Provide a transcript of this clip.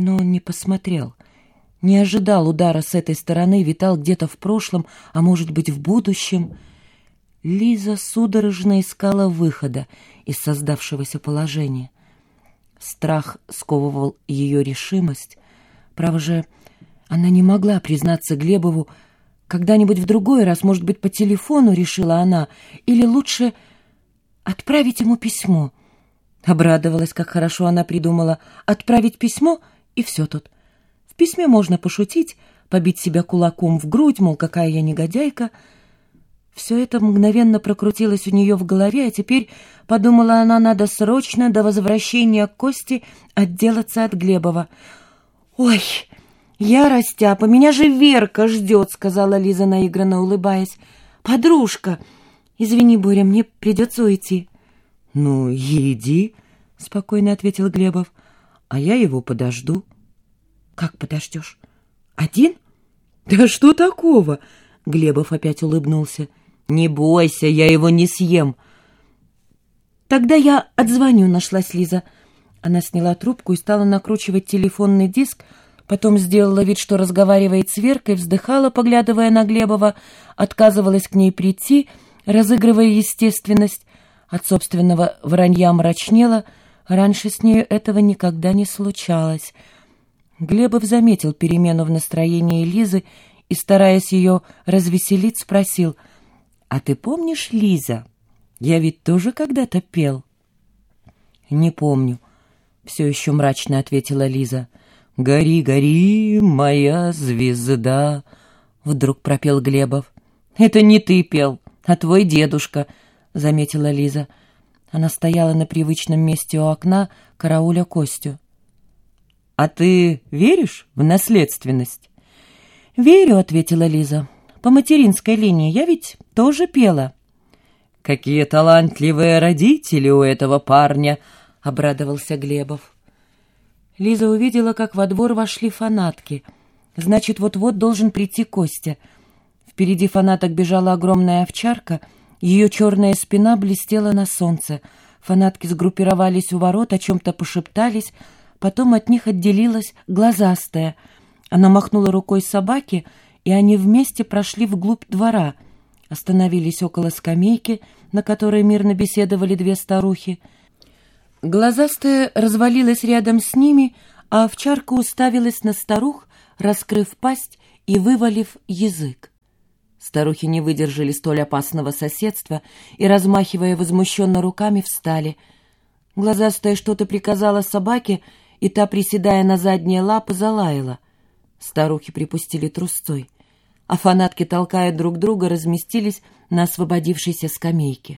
Но он не посмотрел, не ожидал удара с этой стороны, витал где-то в прошлом, а может быть в будущем. Лиза судорожно искала выхода из создавшегося положения. Страх сковывал ее решимость. Право же, она не могла признаться Глебову, когда-нибудь в другой раз, может быть, по телефону, решила она, или лучше отправить ему письмо. Обрадовалась, как хорошо она придумала, отправить письмо, и все тут. В письме можно пошутить, побить себя кулаком в грудь, мол, какая я негодяйка. Все это мгновенно прокрутилось у нее в голове, а теперь, подумала она, надо срочно до возвращения Кости отделаться от Глебова. «Ой!» «Я растяпа, меня же Верка ждет», — сказала Лиза, наигранно улыбаясь. «Подружка! Извини, Боря, мне придется уйти». «Ну, иди», — спокойно ответил Глебов, — «а я его подожду». «Как подождешь? Один?» «Да что такого?» — Глебов опять улыбнулся. «Не бойся, я его не съем». «Тогда я отзвоню», — нашлась Лиза. Она сняла трубку и стала накручивать телефонный диск, — Потом сделала вид, что разговаривает с Веркой, вздыхала, поглядывая на Глебова, отказывалась к ней прийти, разыгрывая естественность. От собственного вранья мрачнела, раньше с нею этого никогда не случалось. Глебов заметил перемену в настроении Лизы и, стараясь ее развеселить, спросил, «А ты помнишь, Лиза, я ведь тоже когда-то пел?» «Не помню», — все еще мрачно ответила Лиза. «Гори, гори, моя звезда!» Вдруг пропел Глебов. «Это не ты пел, а твой дедушка», — заметила Лиза. Она стояла на привычном месте у окна, карауля Костю. «А ты веришь в наследственность?» «Верю», — ответила Лиза. «По материнской линии я ведь тоже пела». «Какие талантливые родители у этого парня!» — обрадовался Глебов. Лиза увидела, как во двор вошли фанатки. Значит, вот-вот должен прийти Костя. Впереди фанаток бежала огромная овчарка, ее черная спина блестела на солнце. Фанатки сгруппировались у ворот, о чем-то пошептались, потом от них отделилась глазастая. Она махнула рукой собаке, и они вместе прошли вглубь двора, остановились около скамейки, на которой мирно беседовали две старухи. Глазастая развалилась рядом с ними, а овчарка уставилась на старух, раскрыв пасть и вывалив язык. Старухи не выдержали столь опасного соседства и, размахивая возмущенно руками, встали. Глазастая что-то приказала собаке, и та, приседая на задние лапы, залаяла. Старухи припустили трусцой, а фанатки, толкая друг друга, разместились на освободившейся скамейке.